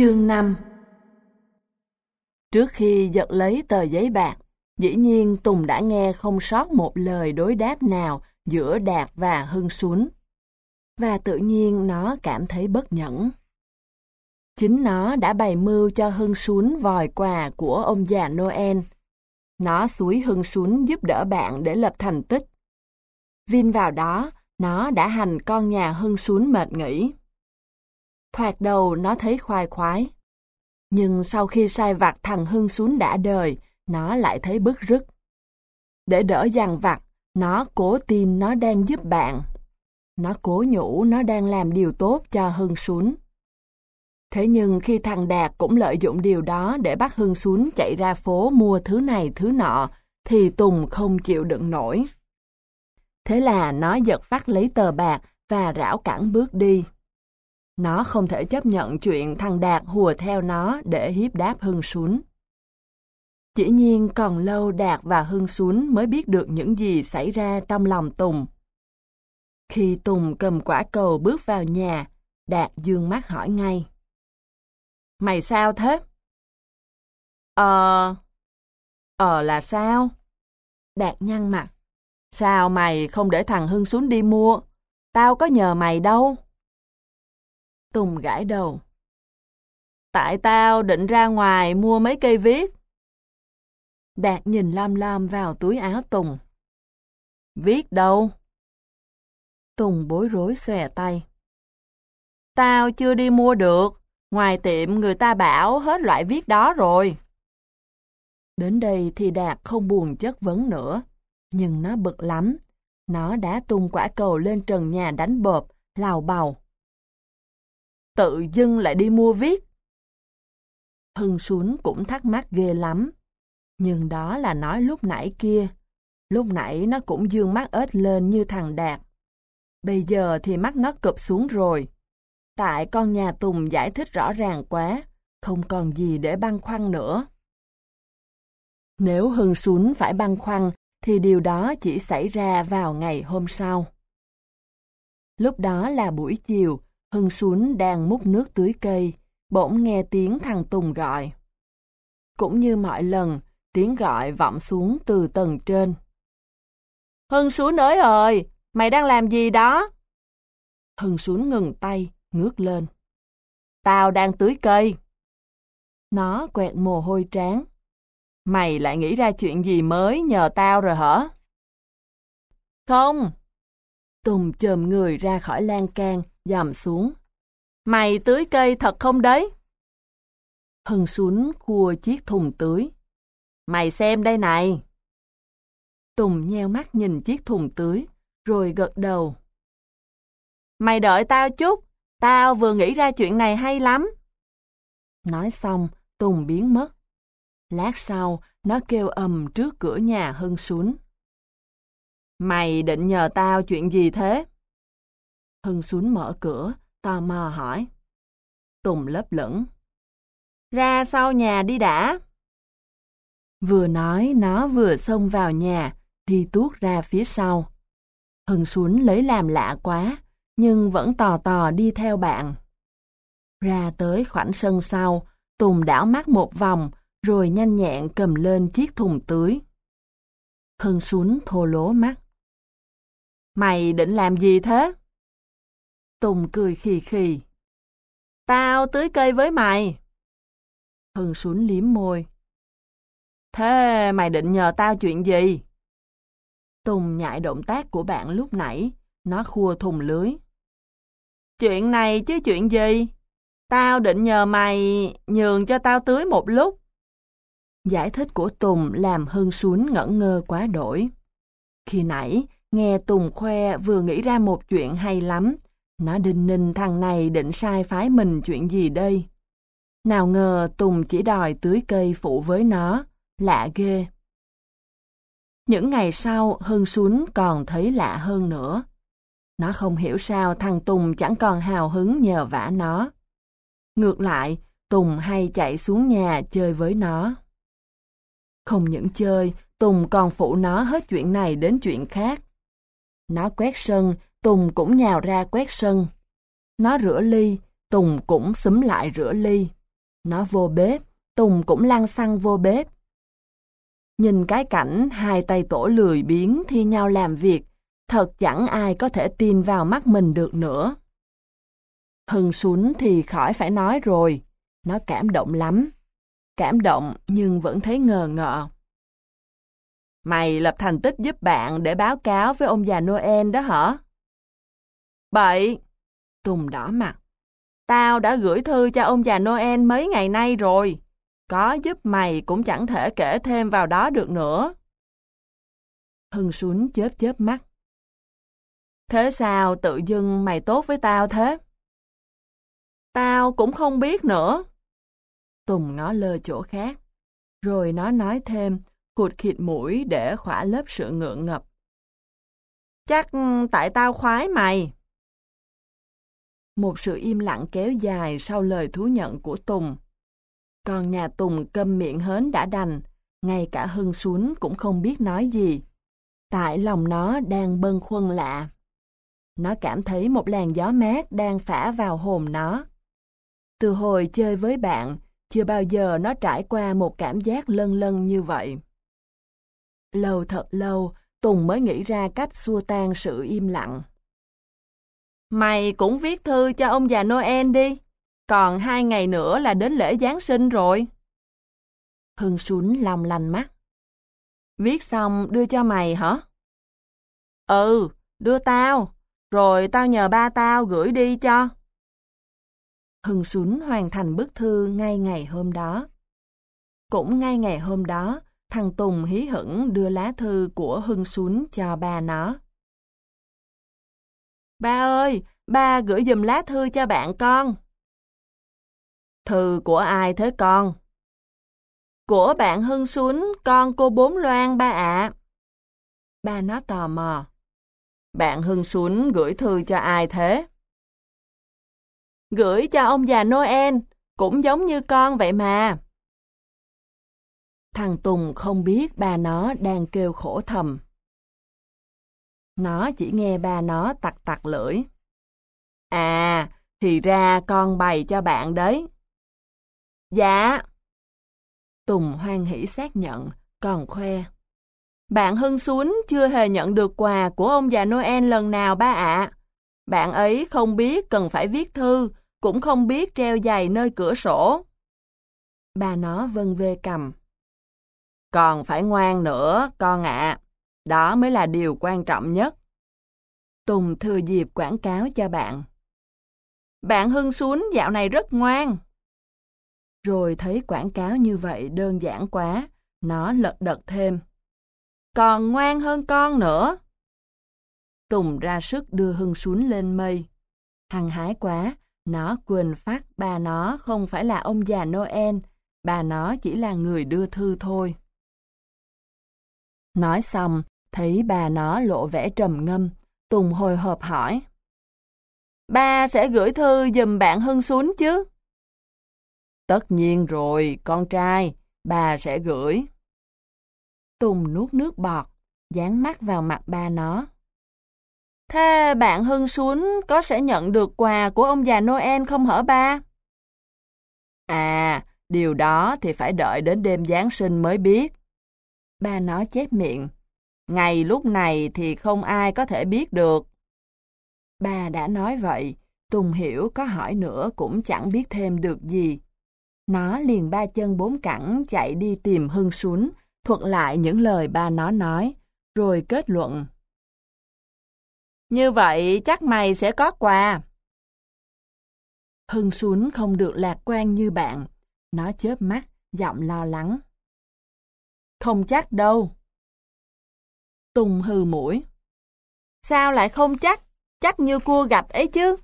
Chương 5 Trước khi giật lấy tờ giấy bạc, dĩ nhiên Tùng đã nghe không sót một lời đối đáp nào giữa Đạt và Hưng Xuân. Và tự nhiên nó cảm thấy bất nhẫn. Chính nó đã bày mưu cho Hưng Xuân vòi quà của ông già Noel. Nó suối Hưng Xuân giúp đỡ bạn để lập thành tích. Vin vào đó, nó đã hành con nhà Hưng Xuân mệt nghỉ. Thoạt đầu nó thấy khoai khoái. Nhưng sau khi sai vặt thằng Hưng xuống đã đời, nó lại thấy bức rứt. Để đỡ dằn vặt, nó cố tin nó đang giúp bạn. Nó cố nhủ nó đang làm điều tốt cho Hưng xuống. Thế nhưng khi thằng Đạt cũng lợi dụng điều đó để bắt Hưng xuống chạy ra phố mua thứ này thứ nọ, thì Tùng không chịu đựng nổi. Thế là nó giật phát lấy tờ bạc và rảo cẳng bước đi. Nó không thể chấp nhận chuyện thằng Đạt hùa theo nó để hiếp đáp Hưng Xuân. Chỉ nhiên còn lâu Đạt và Hưng Xuân mới biết được những gì xảy ra trong lòng Tùng. Khi Tùng cầm quả cầu bước vào nhà, Đạt dương mắt hỏi ngay. Mày sao thế? Ờ... Ờ là sao? Đạt nhăn mặt. Sao mày không để thằng Hưng xuống đi mua? Tao có nhờ mày đâu. Tùng gãi đầu. Tại tao định ra ngoài mua mấy cây viết. Đạt nhìn lam lam vào túi áo Tùng. Viết đâu? Tùng bối rối xòe tay. Tao chưa đi mua được, ngoài tiệm người ta bảo hết loại viết đó rồi. Đến đây thì Đạt không buồn chất vấn nữa, nhưng nó bực lắm. Nó đã tung quả cầu lên trần nhà đánh bộp, lào bầu tự dưng lại đi mua viết. Hưng Xuân cũng thắc mắc ghê lắm. Nhưng đó là nói lúc nãy kia. Lúc nãy nó cũng dương mắt ếch lên như thằng Đạt. Bây giờ thì mắt nó cụp xuống rồi. Tại con nhà Tùng giải thích rõ ràng quá, không còn gì để băn khoăn nữa. Nếu Hưng Xuân phải băn khoăn, thì điều đó chỉ xảy ra vào ngày hôm sau. Lúc đó là buổi chiều, Hưng xuống đang múc nước tưới cây, bỗng nghe tiếng thằng Tùng gọi. Cũng như mọi lần, tiếng gọi vọng xuống từ tầng trên. Hưng xuống ơi ơi, mày đang làm gì đó? Hưng xuống ngừng tay, ngước lên. Tao đang tưới cây. Nó quẹt mồ hôi trán. Mày lại nghĩ ra chuyện gì mới nhờ tao rồi hả? Không. Tùng chồm người ra khỏi lan can, giảm xuống. Mày tưới cây thật không đấy? Hưng xuống cua chiếc thùng tưới. Mày xem đây này. Tùng nheo mắt nhìn chiếc thùng tưới, rồi gật đầu. Mày đợi tao chút, tao vừa nghĩ ra chuyện này hay lắm. Nói xong, Tùng biến mất. Lát sau, nó kêu ầm trước cửa nhà Hưng xuống. Mày định nhờ tao chuyện gì thế? Hưng xuống mở cửa, tò mò hỏi. Tùng lấp lửng. Ra sau nhà đi đã. Vừa nói nó vừa xông vào nhà, đi tuốt ra phía sau. Hưng xuống lấy làm lạ quá, nhưng vẫn tò tò đi theo bạn. Ra tới khoảng sân sau, Tùng đảo mắt một vòng, rồi nhanh nhẹn cầm lên chiếc thùng tưới. Hưng xuống thô lố mắt. Mày định làm gì thế? Tùng cười khì khì. Tao tưới cây với mày. Hưng xuống liếm môi. Thế mày định nhờ tao chuyện gì? Tùng nhại động tác của bạn lúc nãy, nó khua thùng lưới. Chuyện này chứ chuyện gì? Tao định nhờ mày nhường cho tao tưới một lúc. Giải thích của Tùng làm Hưng xuống ngẩn ngơ quá đổi. Khi nãy, nghe Tùng khoe vừa nghĩ ra một chuyện hay lắm, nó đinh ninh thằng này định sai phái mình chuyện gì đây? Nào ngờ Tùng chỉ đòi tưới cây phụ với nó, lạ ghê. Những ngày sau, Hưng Xuân còn thấy lạ hơn nữa. Nó không hiểu sao thằng Tùng chẳng còn hào hứng nhờ vả nó. Ngược lại, Tùng hay chạy xuống nhà chơi với nó. Không những chơi, Tùng còn phụ nó hết chuyện này đến chuyện khác. Nó quét sân, Tùng cũng nhào ra quét sân. Nó rửa ly, Tùng cũng xúm lại rửa ly. Nó vô bếp, Tùng cũng lăn xăng vô bếp. Nhìn cái cảnh hai tay tổ lười biếng thi nhau làm việc, thật chẳng ai có thể tin vào mắt mình được nữa. Hưng xuống thì khỏi phải nói rồi, nó cảm động lắm. Cảm động nhưng vẫn thấy ngờ ngợ. Mày lập thành tích giúp bạn để báo cáo với ông già Noel đó hả? Bậy! Tùng đỏ mặt. Tao đã gửi thư cho ông già Noel mấy ngày nay rồi. Có giúp mày cũng chẳng thể kể thêm vào đó được nữa. Hưng xuống chớp chớp mắt. Thế sao tự dưng mày tốt với tao thế? Tao cũng không biết nữa. Tùng ngó lơ chỗ khác. Rồi nó nói thêm, cụt khịt mũi để khỏa lớp sự ngượng ngập. Chắc tại tao khoái mày. Một sự im lặng kéo dài sau lời thú nhận của Tùng. Còn nhà Tùng câm miệng hớn đã đành, ngay cả Hưng xuống cũng không biết nói gì. Tại lòng nó đang bâng khuâng lạ. Nó cảm thấy một làn gió mát đang phả vào hồn nó. Từ hồi chơi với bạn, chưa bao giờ nó trải qua một cảm giác lân lân như vậy. Lâu thật lâu, Tùng mới nghĩ ra cách xua tan sự im lặng. Mày cũng viết thư cho ông già Noel đi. Còn hai ngày nữa là đến lễ Giáng sinh rồi. Hưng sún lòng lành mắt. Viết xong đưa cho mày hả? Ừ, đưa tao. Rồi tao nhờ ba tao gửi đi cho. Hưng sún hoàn thành bức thư ngay ngày hôm đó. Cũng ngay ngày hôm đó, thằng Tùng hí hửng đưa lá thư của Hưng sún cho ba nó. Ba ơi, ba gửi dùm lá thư cho bạn con. Thư của ai thế con? Của bạn Hưng Xuân, con cô Bốn Loan ba ạ. Ba nó tò mò. Bạn Hưng Xuân gửi thư cho ai thế? Gửi cho ông già Noel, cũng giống như con vậy mà. Thằng Tùng không biết ba nó đang kêu khổ thầm. Nó chỉ nghe ba nó tặc tặc lưỡi. À, thì ra con bày cho bạn đấy. Dạ. Tùng hoan hỷ xác nhận, còn khoe. Bạn Hưng xuống chưa hề nhận được quà của ông già Noel lần nào ba ạ. Bạn ấy không biết cần phải viết thư, cũng không biết treo giày nơi cửa sổ. Bà nó vân vê cầm. Còn phải ngoan nữa, con ạ. Đó mới là điều quan trọng nhất. Tùng thừa dịp quảng cáo cho bạn. Bạn Hưng xuống dạo này rất ngoan. Rồi thấy quảng cáo như vậy đơn giản quá, nó lật đật thêm. Còn ngoan hơn con nữa. Tùng ra sức đưa Hưng xuống lên mây. Hằng hái quá, nó quên phát bà nó không phải là ông già Noel, bà nó chỉ là người đưa thư thôi. Nói xong, thấy bà nó lộ vẻ trầm ngâm, Tùng hồi hộp hỏi. Ba sẽ gửi thư dùm bạn Hưng xuống chứ? Tất nhiên rồi, con trai, bà sẽ gửi. Tùng nuốt nước bọt, dán mắt vào mặt ba nó. Thế bạn Hưng xuống có sẽ nhận được quà của ông già Noel không hả ba? À, điều đó thì phải đợi đến đêm Giáng sinh mới biết. Ba nó chép miệng. Ngày lúc này thì không ai có thể biết được. Ba đã nói vậy, Tùng hiểu có hỏi nữa cũng chẳng biết thêm được gì. Nó liền ba chân bốn cẳng chạy đi tìm Hưng xuống, thuật lại những lời ba nó nói, rồi kết luận. Như vậy chắc mày sẽ có quà. Hưng xuống không được lạc quan như bạn. Nó chớp mắt, giọng lo lắng. Không chắc đâu. Tùng hừ mũi. Sao lại không chắc? Chắc như cua gạch ấy chứ.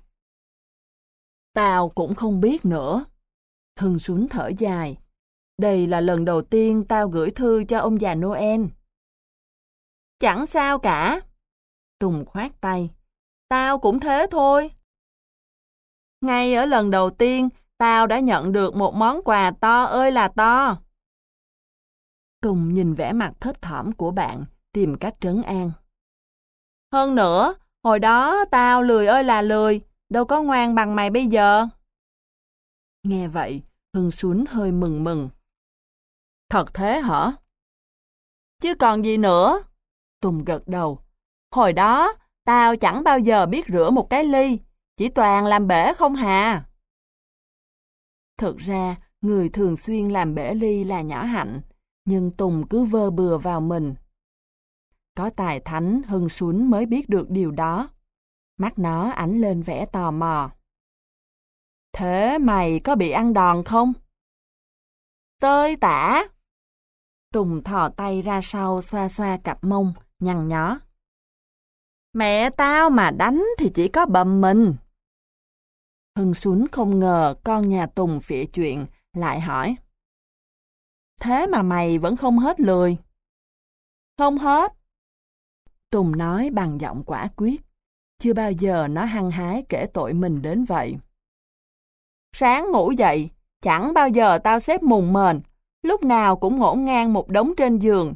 Tao cũng không biết nữa. Hưng xuống thở dài. Đây là lần đầu tiên tao gửi thư cho ông già Noel. Chẳng sao cả. Tùng khoát tay. Tao cũng thế thôi. Ngay ở lần đầu tiên, tao đã nhận được một món quà to ơi là to. Tùng nhìn vẻ mặt thấp thỏm của bạn, tìm cách trấn an. Hơn nữa, hồi đó tao lười ơi là lười, đâu có ngoan bằng mày bây giờ. Nghe vậy, Hưng xuống hơi mừng mừng. Thật thế hả? Chứ còn gì nữa? Tùng gật đầu. Hồi đó, tao chẳng bao giờ biết rửa một cái ly, chỉ toàn làm bể không hà. Thực ra, người thường xuyên làm bể ly là nhỏ hạnh, nhưng Tùng cứ vơ bừa vào mình. Có tài thánh hưng xuống mới biết được điều đó. Mắt nó ánh lên vẻ tò mò. Thế mày có bị ăn đòn không? Tơi tả. Tùng thò tay ra sau xoa xoa cặp mông, nhăn nhó. Mẹ tao mà đánh thì chỉ có bầm mình. Hưng xuống không ngờ con nhà Tùng phịa chuyện, lại hỏi. Thế mà mày vẫn không hết lười. Không hết. Tùng nói bằng giọng quả quyết. Chưa bao giờ nó hăng hái kể tội mình đến vậy. Sáng ngủ dậy, chẳng bao giờ tao xếp mùng mền, lúc nào cũng ngổn ngang một đống trên giường.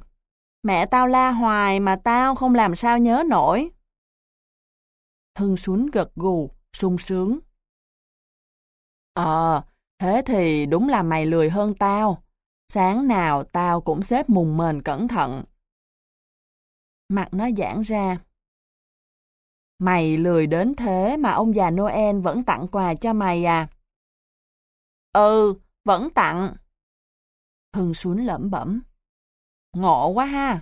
Mẹ tao la hoài mà tao không làm sao nhớ nổi. Hưng xuống gật gù, sung sướng. Ờ, thế thì đúng là mày lười hơn tao. Sáng nào tao cũng xếp mùng mền cẩn thận. Mặt nó giãn ra. Mày lười đến thế mà ông già Noel vẫn tặng quà cho mày à? Ừ, vẫn tặng. Hưng xuống lẩm bẩm. Ngộ quá ha.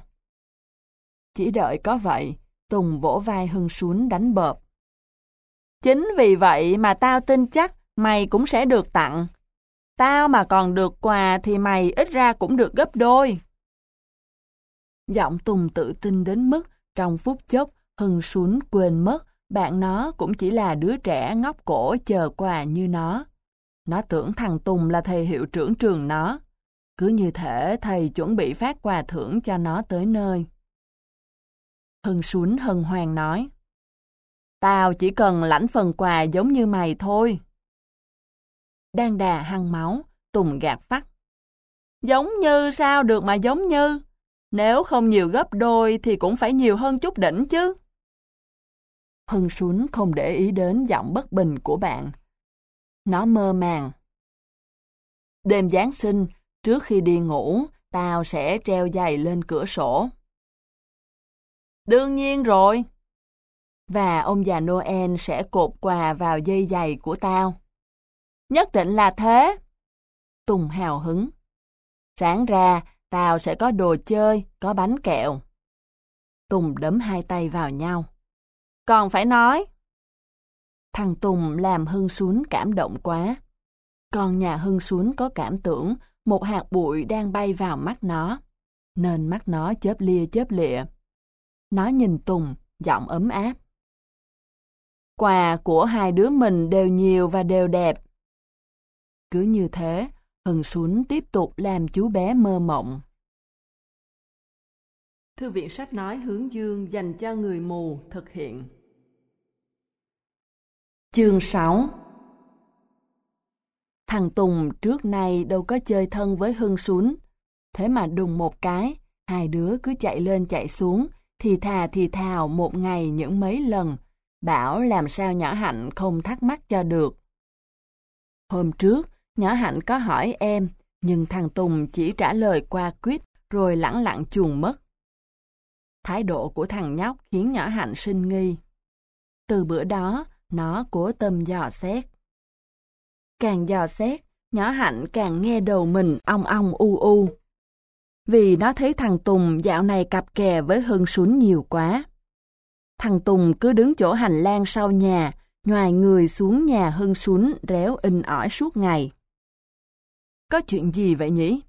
Chỉ đợi có vậy, Tùng vỗ vai Hưng xuống đánh bợp. Chính vì vậy mà tao tin chắc mày cũng sẽ được tặng. Tao mà còn được quà thì mày ít ra cũng được gấp đôi. Giọng Tùng tự tin đến mức trong phút chốc Hưng xuống quên mất bạn nó cũng chỉ là đứa trẻ ngóc cổ chờ quà như nó. Nó tưởng thằng Tùng là thầy hiệu trưởng trường nó. Cứ như thể thầy chuẩn bị phát quà thưởng cho nó tới nơi. Hưng xuống hân hoàng nói. Tao chỉ cần lãnh phần quà giống như mày thôi. Đang đà hăng máu, Tùng gạt phát. Giống như sao được mà giống như? Nếu không nhiều gấp đôi thì cũng phải nhiều hơn chút đỉnh chứ. Hưng xuống không để ý đến giọng bất bình của bạn. Nó mơ màng. Đêm Giáng sinh, trước khi đi ngủ, tao sẽ treo giày lên cửa sổ. Đương nhiên rồi. Và ông già Noel sẽ cột quà vào dây giày của tao. Nhất định là thế. Tùng hào hứng. Sáng ra, tao sẽ có đồ chơi, có bánh kẹo. Tùng đấm hai tay vào nhau. Còn phải nói. Thằng Tùng làm Hưng Xuân cảm động quá. Còn nhà Hưng Xuân có cảm tưởng một hạt bụi đang bay vào mắt nó, nên mắt nó chớp lia chớp lịa. Nó nhìn Tùng, giọng ấm áp. Quà của hai đứa mình đều nhiều và đều đẹp. Cứ như thế, Hưng Xuân tiếp tục làm chú bé mơ mộng. Thư viện sách nói hướng dương dành cho người mù thực hiện. Chương 6 Thằng Tùng trước nay đâu có chơi thân với Hưng Xuân. Thế mà đùng một cái, hai đứa cứ chạy lên chạy xuống, thì thà thì thào một ngày những mấy lần, bảo làm sao nhỏ Hạnh không thắc mắc cho được. Hôm trước, nhỏ Hạnh có hỏi em, nhưng thằng Tùng chỉ trả lời qua quyết rồi lẳng lặng chuồn mất. Thái độ của thằng nhóc khiến nhỏ Hạnh sinh nghi. Từ bữa đó, nó cố tâm dò xét. Càng dò xét, nhỏ Hạnh càng nghe đầu mình ong ong u u. Vì nó thấy thằng Tùng dạo này cặp kè với Hưng Sún nhiều quá. Thằng Tùng cứ đứng chỗ hành lang sau nhà, ngoài người xuống nhà Hưng Sún réo in ỏi suốt ngày. Có chuyện gì vậy nhỉ?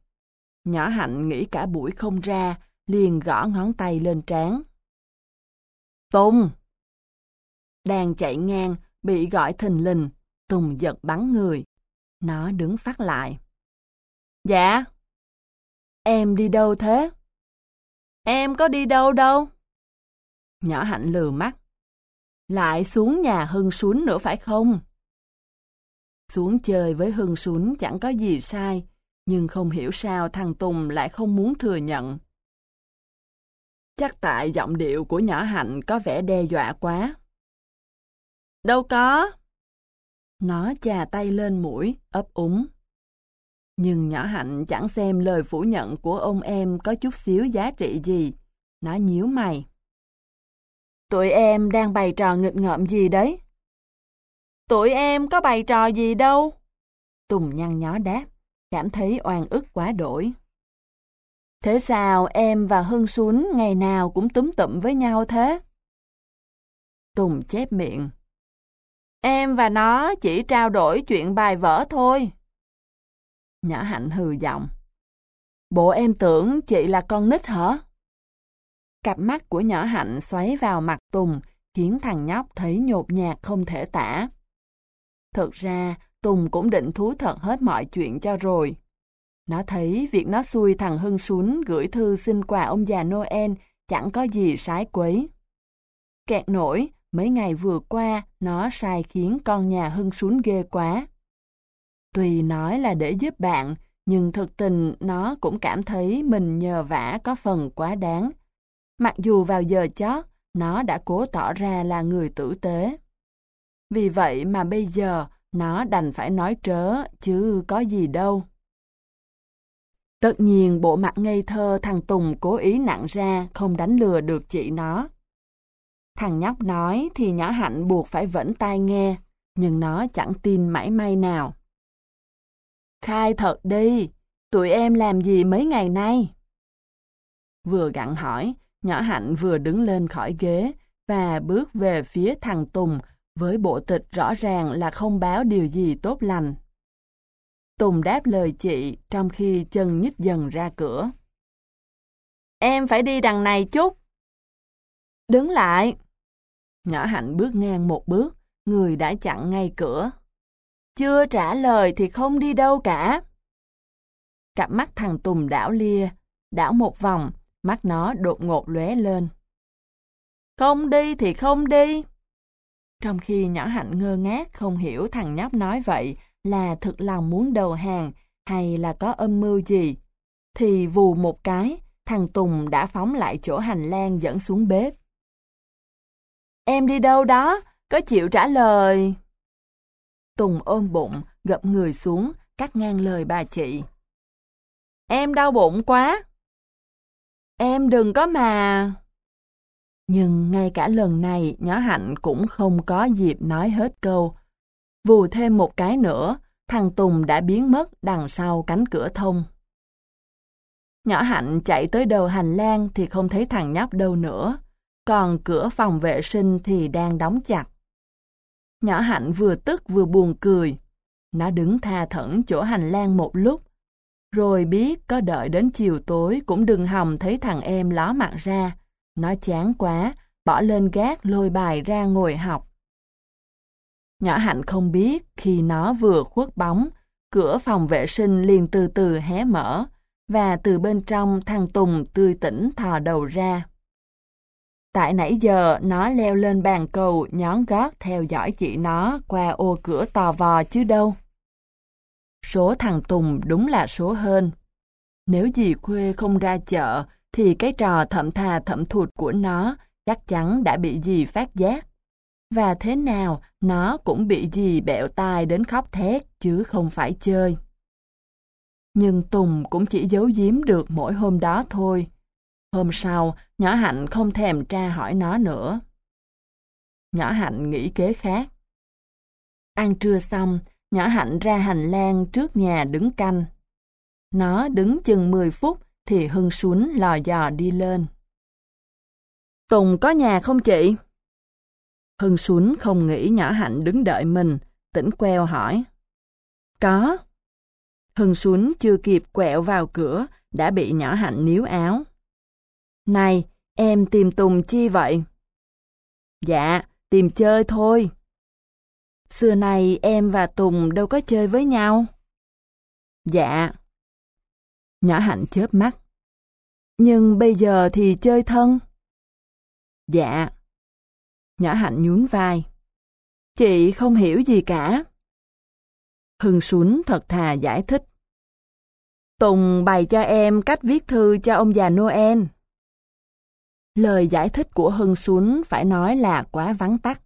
Nhỏ Hạnh nghĩ cả buổi không ra, liền gõ ngón tay lên trán. Tùng! Đang chạy ngang, bị gọi thình lình, Tùng giật bắn người. Nó đứng phát lại. Dạ. Em đi đâu thế? Em có đi đâu đâu. Nhỏ hạnh lừa mắt. Lại xuống nhà Hưng xuống nữa phải không? Xuống chơi với Hưng Xuân chẳng có gì sai, nhưng không hiểu sao thằng Tùng lại không muốn thừa nhận. Chắc tại giọng điệu của nhỏ hạnh có vẻ đe dọa quá. Đâu có. Nó chà tay lên mũi, ấp úng. Nhưng nhỏ Hạnh chẳng xem lời phủ nhận của ông em có chút xíu giá trị gì. Nó nhíu mày. Tụi em đang bày trò nghịch ngợm gì đấy? Tụi em có bày trò gì đâu. Tùng nhăn nhó đáp, cảm thấy oan ức quá đổi. Thế sao em và Hưng Xuân ngày nào cũng túm tụm với nhau thế? Tùng chép miệng. Em và nó chỉ trao đổi chuyện bài vở thôi. Nhỏ Hạnh hừ giọng. Bộ em tưởng chị là con nít hả? Cặp mắt của nhỏ Hạnh xoáy vào mặt Tùng, khiến thằng nhóc thấy nhột nhạt không thể tả. Thực ra, Tùng cũng định thú thật hết mọi chuyện cho rồi. Nó thấy việc nó xui thằng Hưng Xuân gửi thư xin quà ông già Noel chẳng có gì sái quấy. Kẹt nổi, mấy ngày vừa qua nó sai khiến con nhà Hưng Xuân ghê quá. Tùy nói là để giúp bạn, nhưng thực tình nó cũng cảm thấy mình nhờ vả có phần quá đáng. Mặc dù vào giờ chót, nó đã cố tỏ ra là người tử tế. Vì vậy mà bây giờ nó đành phải nói trớ, chứ có gì đâu. Tất nhiên bộ mặt ngây thơ thằng Tùng cố ý nặng ra không đánh lừa được chị nó. Thằng nhóc nói thì nhỏ hạnh buộc phải vẫn tai nghe, nhưng nó chẳng tin mãi may nào. Khai thật đi, tụi em làm gì mấy ngày nay? Vừa gặn hỏi, nhỏ hạnh vừa đứng lên khỏi ghế và bước về phía thằng Tùng với bộ tịch rõ ràng là không báo điều gì tốt lành. Tùng đáp lời chị trong khi chân nhích dần ra cửa. Em phải đi đằng này chút. Đứng lại. Nhỏ hạnh bước ngang một bước, người đã chặn ngay cửa. Chưa trả lời thì không đi đâu cả. Cặp mắt thằng Tùng đảo lia, đảo một vòng, mắt nó đột ngột lóe lên. Không đi thì không đi. Trong khi nhỏ hạnh ngơ ngác không hiểu thằng nhóc nói vậy là thực lòng muốn đầu hàng hay là có âm mưu gì, thì vù một cái, thằng Tùng đã phóng lại chỗ hành lang dẫn xuống bếp. Em đi đâu đó? Có chịu trả lời? Tùng ôm bụng, gập người xuống, cắt ngang lời bà chị. Em đau bụng quá. Em đừng có mà... Nhưng ngay cả lần này, nhỏ hạnh cũng không có dịp nói hết câu. Vù thêm một cái nữa, thằng Tùng đã biến mất đằng sau cánh cửa thông. Nhỏ hạnh chạy tới đầu hành lang thì không thấy thằng nhóc đâu nữa, còn cửa phòng vệ sinh thì đang đóng chặt. Nhỏ hạnh vừa tức vừa buồn cười. Nó đứng tha thẩn chỗ hành lang một lúc, rồi biết có đợi đến chiều tối cũng đừng hòng thấy thằng em ló mặt ra. Nó chán quá, bỏ lên gác lôi bài ra ngồi học. Nhỏ Hạnh không biết khi nó vừa khuất bóng, cửa phòng vệ sinh liền từ từ hé mở, và từ bên trong thằng Tùng tươi tỉnh thò đầu ra. Tại nãy giờ nó leo lên bàn cầu nhón gót theo dõi chị nó qua ô cửa tò vò chứ đâu. Số thằng Tùng đúng là số hơn. Nếu dì Khuê không ra chợ thì cái trò thậm thà thậm thụt của nó chắc chắn đã bị gì phát giác. Và thế nào nó cũng bị gì bẹo tai đến khóc thét chứ không phải chơi. Nhưng Tùng cũng chỉ giấu giếm được mỗi hôm đó thôi. Hôm sau, nhỏ Hạnh không thèm tra hỏi nó nữa. Nhỏ Hạnh nghĩ kế khác. Ăn trưa xong, nhỏ Hạnh ra hành lang trước nhà đứng canh. Nó đứng chừng 10 phút thì Hưng xuống lò dò đi lên. Tùng có nhà không chị? Hưng xuống không nghĩ nhỏ Hạnh đứng đợi mình, tỉnh queo hỏi. Có. Hưng xuống chưa kịp quẹo vào cửa, đã bị nhỏ Hạnh níu áo. Này, em tìm Tùng chi vậy? Dạ, tìm chơi thôi. Xưa này em và Tùng đâu có chơi với nhau. Dạ. Nhỏ Hạnh chớp mắt. Nhưng bây giờ thì chơi thân. Dạ. Nhỏ Hạnh nhún vai. Chị không hiểu gì cả. Hưng Xuân thật thà giải thích. Tùng bày cho em cách viết thư cho ông già Noel. Lời giải thích của Hưng Xuân phải nói là quá vắng tắt.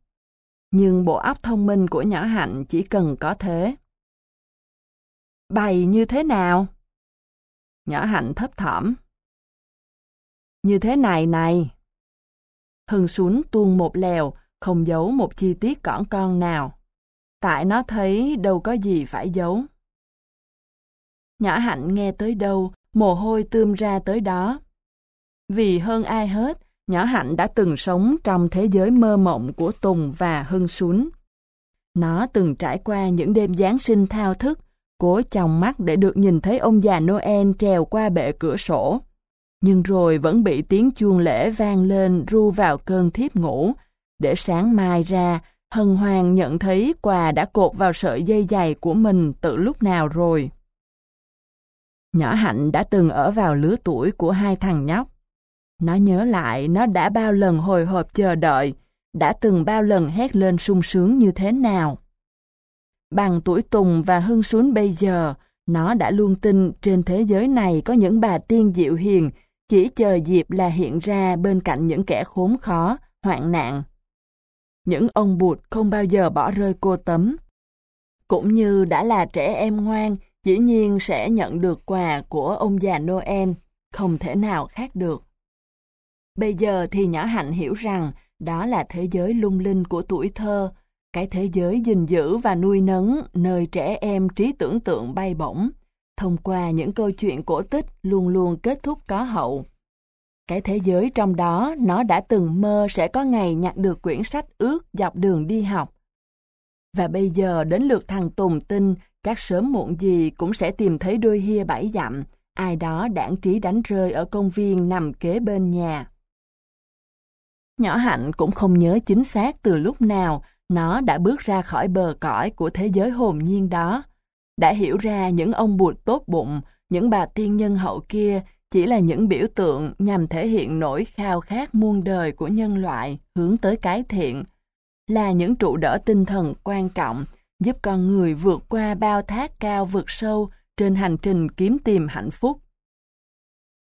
Nhưng bộ óc thông minh của nhỏ Hạnh chỉ cần có thế. Bày như thế nào? Nhỏ hạnh thấp thỏm. Như thế này này. Hưng xuống tuôn một lèo, không giấu một chi tiết cỏn con nào. Tại nó thấy đâu có gì phải giấu. Nhỏ hạnh nghe tới đâu, mồ hôi tươm ra tới đó. Vì hơn ai hết, nhỏ hạnh đã từng sống trong thế giới mơ mộng của Tùng và Hưng Sún. Nó từng trải qua những đêm Giáng sinh thao thức, cố chồng mắt để được nhìn thấy ông già Noel trèo qua bệ cửa sổ. Nhưng rồi vẫn bị tiếng chuông lễ vang lên ru vào cơn thiếp ngủ, để sáng mai ra, hân hoan nhận thấy quà đã cột vào sợi dây dày của mình từ lúc nào rồi. Nhỏ Hạnh đã từng ở vào lứa tuổi của hai thằng nhóc. Nó nhớ lại nó đã bao lần hồi hộp chờ đợi, đã từng bao lần hét lên sung sướng như thế nào. Bằng tuổi Tùng và Hưng Xuống bây giờ, nó đã luôn tin trên thế giới này có những bà tiên dịu hiền, chỉ chờ dịp là hiện ra bên cạnh những kẻ khốn khó, hoạn nạn. Những ông bụt không bao giờ bỏ rơi cô tấm. Cũng như đã là trẻ em ngoan, dĩ nhiên sẽ nhận được quà của ông già Noel, không thể nào khác được. Bây giờ thì nhỏ hạnh hiểu rằng đó là thế giới lung linh của tuổi thơ, cái thế giới gìn giữ và nuôi nấng nơi trẻ em trí tưởng tượng bay bổng, thông qua những câu chuyện cổ tích luôn luôn kết thúc có hậu. Cái thế giới trong đó nó đã từng mơ sẽ có ngày nhặt được quyển sách ước dọc đường đi học. Và bây giờ đến lượt thằng Tùng tin các sớm muộn gì cũng sẽ tìm thấy đôi hia bảy dặm, ai đó đảng trí đánh rơi ở công viên nằm kế bên nhà. Nhỏ Hạnh cũng không nhớ chính xác từ lúc nào nó đã bước ra khỏi bờ cõi của thế giới hồn nhiên đó. Đã hiểu ra những ông bụt tốt bụng, những bà tiên nhân hậu kia chỉ là những biểu tượng nhằm thể hiện nỗi khao khát muôn đời của nhân loại hướng tới cái thiện, là những trụ đỡ tinh thần quan trọng giúp con người vượt qua bao thác cao vượt sâu trên hành trình kiếm tìm hạnh phúc.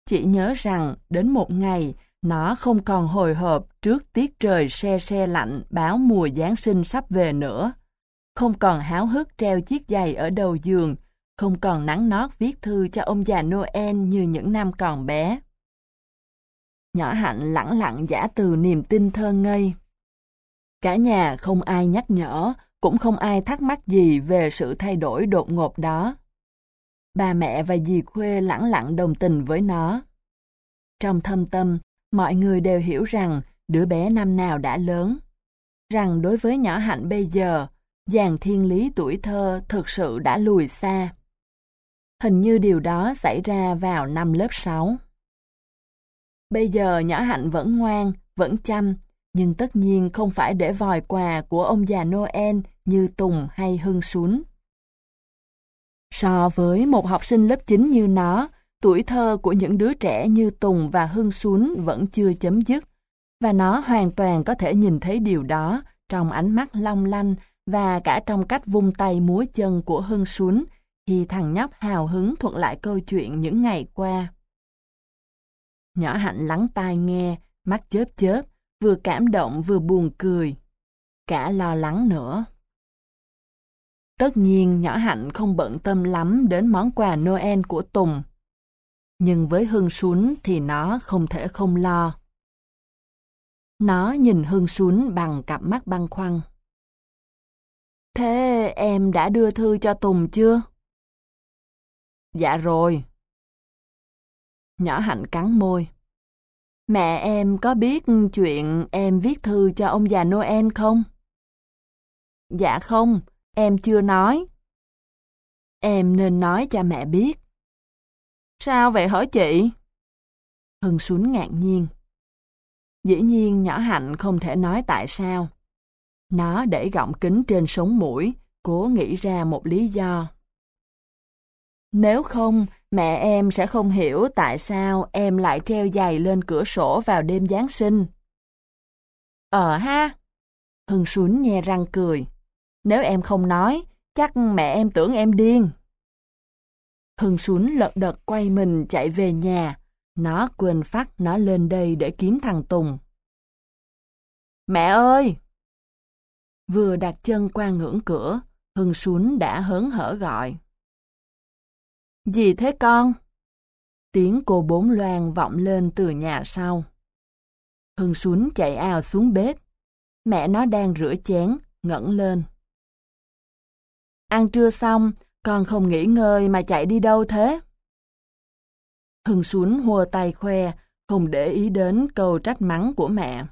Chỉ nhớ rằng đến một ngày nó không còn hồi hộp trước tiết trời se se lạnh báo mùa Giáng sinh sắp về nữa. Không còn háo hức treo chiếc giày ở đầu giường, không còn nắng nót viết thư cho ông già Noel như những năm còn bé. Nhỏ hạnh lẳng lặng giả từ niềm tin thơ ngây. Cả nhà không ai nhắc nhở, cũng không ai thắc mắc gì về sự thay đổi đột ngột đó. Ba mẹ và dì Khuê lẳng lặng đồng tình với nó. Trong thâm tâm, mọi người đều hiểu rằng đứa bé năm nào đã lớn. Rằng đối với nhỏ hạnh bây giờ, dàn thiên lý tuổi thơ thực sự đã lùi xa. Hình như điều đó xảy ra vào năm lớp 6. Bây giờ nhỏ hạnh vẫn ngoan, vẫn chăm, nhưng tất nhiên không phải để vòi quà của ông già Noel như Tùng hay Hưng Sún. So với một học sinh lớp 9 như nó, tuổi thơ của những đứa trẻ như Tùng và Hưng Sún vẫn chưa chấm dứt, và nó hoàn toàn có thể nhìn thấy điều đó trong ánh mắt long lanh và cả trong cách vung tay múa chân của Hưng Xuân thì thằng nhóc hào hứng thuật lại câu chuyện những ngày qua. Nhỏ hạnh lắng tai nghe, mắt chớp chớp, vừa cảm động vừa buồn cười, cả lo lắng nữa. Tất nhiên nhỏ hạnh không bận tâm lắm đến món quà Noel của Tùng. Nhưng với Hưng Xuân thì nó không thể không lo. Nó nhìn Hưng Xuân bằng cặp mắt băng khoăn. Thế em đã đưa thư cho Tùng chưa? Dạ rồi. Nhỏ hạnh cắn môi. Mẹ em có biết chuyện em viết thư cho ông già Noel không? Dạ không, em chưa nói. Em nên nói cho mẹ biết. Sao vậy hả chị? Hưng xuống ngạc nhiên. Dĩ nhiên nhỏ hạnh không thể nói tại sao. Nó để gọng kính trên sống mũi, cố nghĩ ra một lý do. Nếu không, mẹ em sẽ không hiểu tại sao em lại treo giày lên cửa sổ vào đêm Giáng sinh. Ờ ha! Hưng Xuân nhe răng cười. Nếu em không nói, chắc mẹ em tưởng em điên. Hưng Xuân lật đật quay mình chạy về nhà. Nó quên phát nó lên đây để kiếm thằng Tùng. Mẹ ơi! Vừa đặt chân qua ngưỡng cửa, Hưng Xuân đã hớn hở gọi. Gì thế con? Tiếng cô bốn loan vọng lên từ nhà sau. Hưng Xuân chạy ao xuống bếp. Mẹ nó đang rửa chén, ngẩng lên. Ăn trưa xong, con không nghỉ ngơi mà chạy đi đâu thế? Hưng Xuân hùa tay khoe, không để ý đến câu trách mắng của mẹ.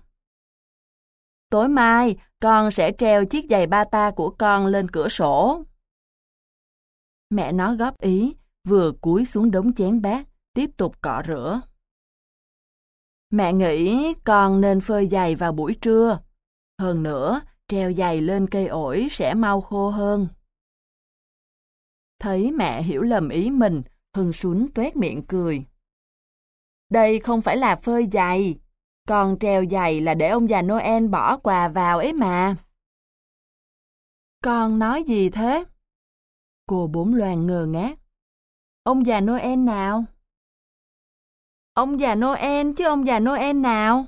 Tối mai, con sẽ treo chiếc giày bata của con lên cửa sổ. Mẹ nó góp ý, vừa cúi xuống đống chén bát, tiếp tục cọ rửa. Mẹ nghĩ con nên phơi giày vào buổi trưa. Hơn nữa, treo giày lên cây ổi sẽ mau khô hơn. Thấy mẹ hiểu lầm ý mình, Hưng Xuân tuét miệng cười. Đây không phải là phơi giày, còn treo giày là để ông già Noel bỏ quà vào ấy mà. Con nói gì thế? Cô bốn loàn ngờ ngác. Ông già Noel nào? Ông già Noel chứ ông già Noel nào?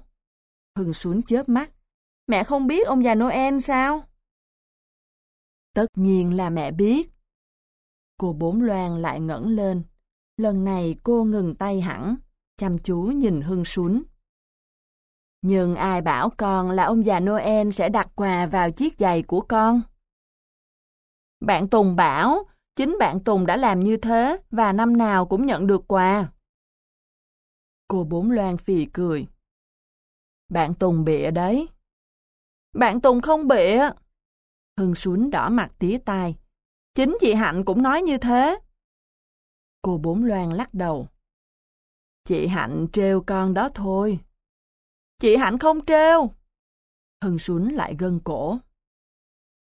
Hưng xuống chớp mắt. Mẹ không biết ông già Noel sao? Tất nhiên là mẹ biết. Cô bốn loan lại ngẩng lên. Lần này cô ngừng tay hẳn, chăm chú nhìn Hưng xuống. Nhưng ai bảo con là ông già Noel sẽ đặt quà vào chiếc giày của con? Bạn Tùng bảo, chính bạn Tùng đã làm như thế và năm nào cũng nhận được quà. Cô bốn loan phì cười. Bạn Tùng bịa đấy. Bạn Tùng không bịa. Hưng xuống đỏ mặt tía tai. Chính chị Hạnh cũng nói như thế. Cô bốn loan lắc đầu. Chị Hạnh trêu con đó thôi. Chị Hạnh không trêu. Hưng xuống lại gân cổ.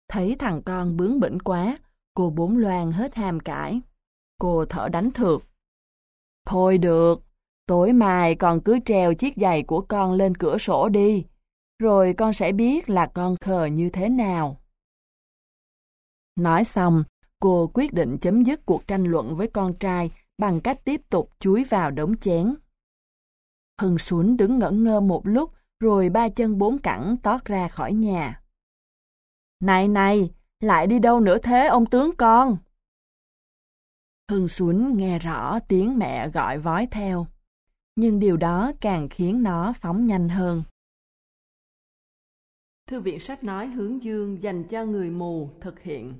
Thấy thằng con bướng bỉnh quá, cô bốn loan hết ham cãi. Cô thở đánh thược. Thôi được, tối mai con cứ treo chiếc giày của con lên cửa sổ đi, rồi con sẽ biết là con khờ như thế nào. Nói xong, cô quyết định chấm dứt cuộc tranh luận với con trai bằng cách tiếp tục chuối vào đống chén. Hưng xuống đứng ngẩn ngơ một lúc, rồi ba chân bốn cẳng tót ra khỏi nhà. Này này, lại đi đâu nữa thế ông tướng con? Hưng xuống nghe rõ tiếng mẹ gọi vói theo, nhưng điều đó càng khiến nó phóng nhanh hơn. Thư viện sách nói hướng dương dành cho người mù thực hiện